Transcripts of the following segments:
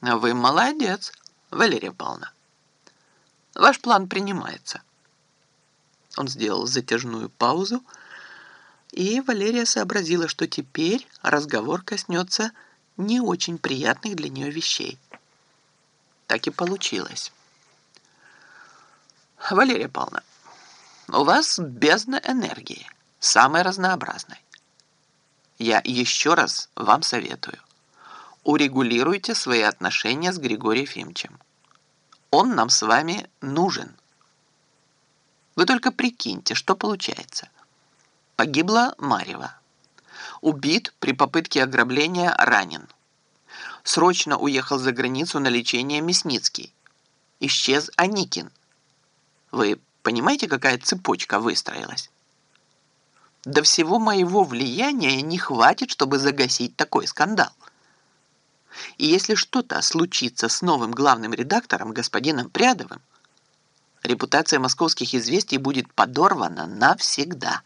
Вы молодец, Валерия Павловна. Ваш план принимается. Он сделал затяжную паузу, и Валерия сообразила, что теперь разговор коснется не очень приятных для нее вещей. Так и получилось. Валерия Павловна, у вас бездна энергии, самой разнообразной. Я еще раз вам советую. Урегулируйте свои отношения с Григорием Ефимовичем. Он нам с вами нужен. Вы только прикиньте, что получается. Погибла Марева. Убит при попытке ограбления ранен. Срочно уехал за границу на лечение Мясницкий. Исчез Аникин. Вы понимаете, какая цепочка выстроилась? До всего моего влияния не хватит, чтобы загасить такой скандал. И если что-то случится с новым главным редактором, господином Прядовым, репутация московских известий будет подорвана навсегда.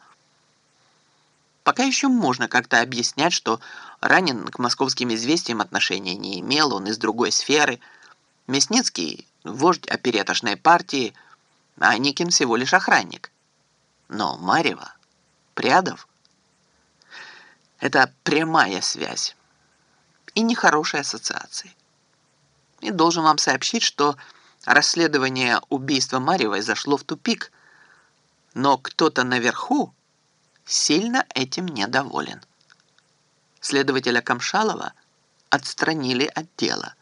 Пока еще можно как-то объяснять, что ранен к московским известиям отношения не имел, он из другой сферы. Мясницкий – вождь опереточной партии, а Никин всего лишь охранник. Но Марева – Прядов – это прямая связь и нехорошие ассоциации. И должен вам сообщить, что расследование убийства Марьевой зашло в тупик, но кто-то наверху сильно этим недоволен. Следователя Камшалова отстранили от дела,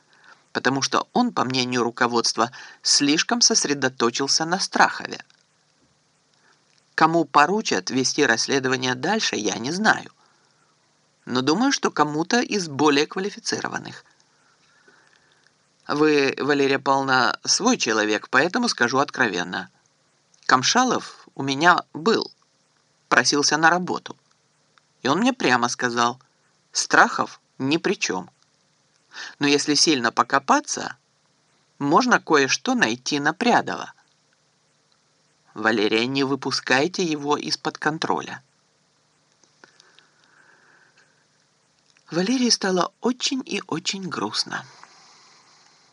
потому что он, по мнению руководства, слишком сосредоточился на Страхове. Кому поручат вести расследование дальше, я не знаю. Но думаю, что кому-то из более квалифицированных. Вы, Валерия Павловна, свой человек, поэтому скажу откровенно. Камшалов у меня был, просился на работу. И он мне прямо сказал, Страхов ни при чем. Но если сильно покопаться, можно кое-что найти на Прядова. Валерия, не выпускайте его из-под контроля. Валерии стало очень и очень грустно.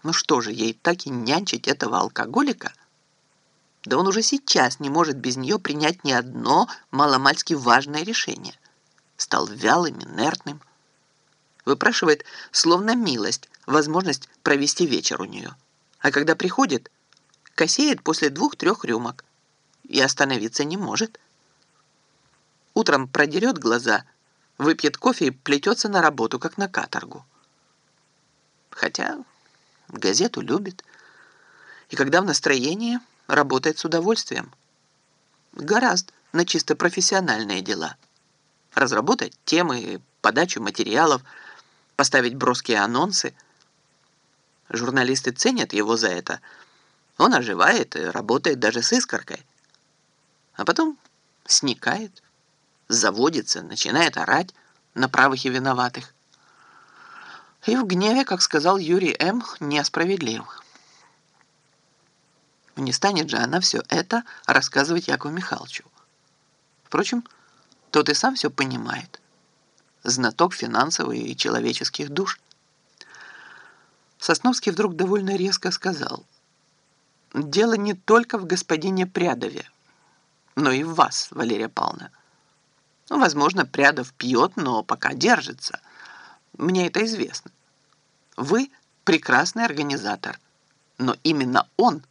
Ну что же, ей так и нянчить этого алкоголика? Да он уже сейчас не может без нее принять ни одно маломальски важное решение. Стал вялым, инертным. Выпрашивает, словно милость, возможность провести вечер у нее. А когда приходит, косеет после двух-трех рюмок и остановиться не может. Утром продерет глаза, выпьет кофе и плетется на работу, как на каторгу. Хотя газету любит, и когда в настроении, работает с удовольствием. Гораздо на чисто профессиональные дела. Разработать темы, подачу материалов, поставить броские анонсы. Журналисты ценят его за это. Он оживает и работает даже с искоркой а потом сникает, заводится, начинает орать на правых и виноватых. И в гневе, как сказал Юрий М., несправедлив. Не станет же она все это рассказывать Якову Михайловичу. Впрочем, тот и сам все понимает. Знаток финансовых и человеческих душ. Сосновский вдруг довольно резко сказал, «Дело не только в господине Прядове, но и в вас, Валерия Павловна. Ну, возможно, Прядов пьет, но пока держится. Мне это известно. Вы прекрасный организатор, но именно он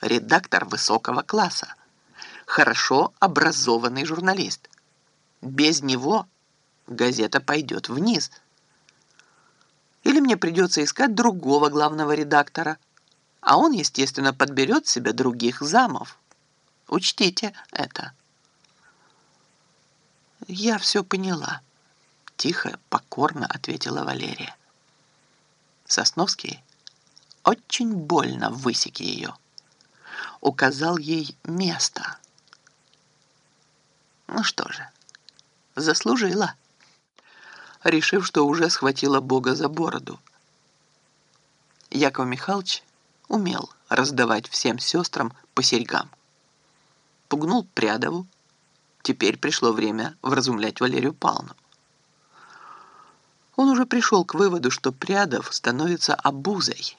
редактор высокого класса, хорошо образованный журналист. Без него газета пойдет вниз. Или мне придется искать другого главного редактора, а он, естественно, подберет себе других замов. Учтите это. Я все поняла. Тихо, покорно ответила Валерия. Сосновский очень больно высек ее. Указал ей место. Ну что же, заслужила. Решив, что уже схватила Бога за бороду. Яков Михайлович умел раздавать всем сестрам по серьгам спугнул Прядову. Теперь пришло время вразумлять Валерию Павловну. Он уже пришел к выводу, что Прядов становится обузой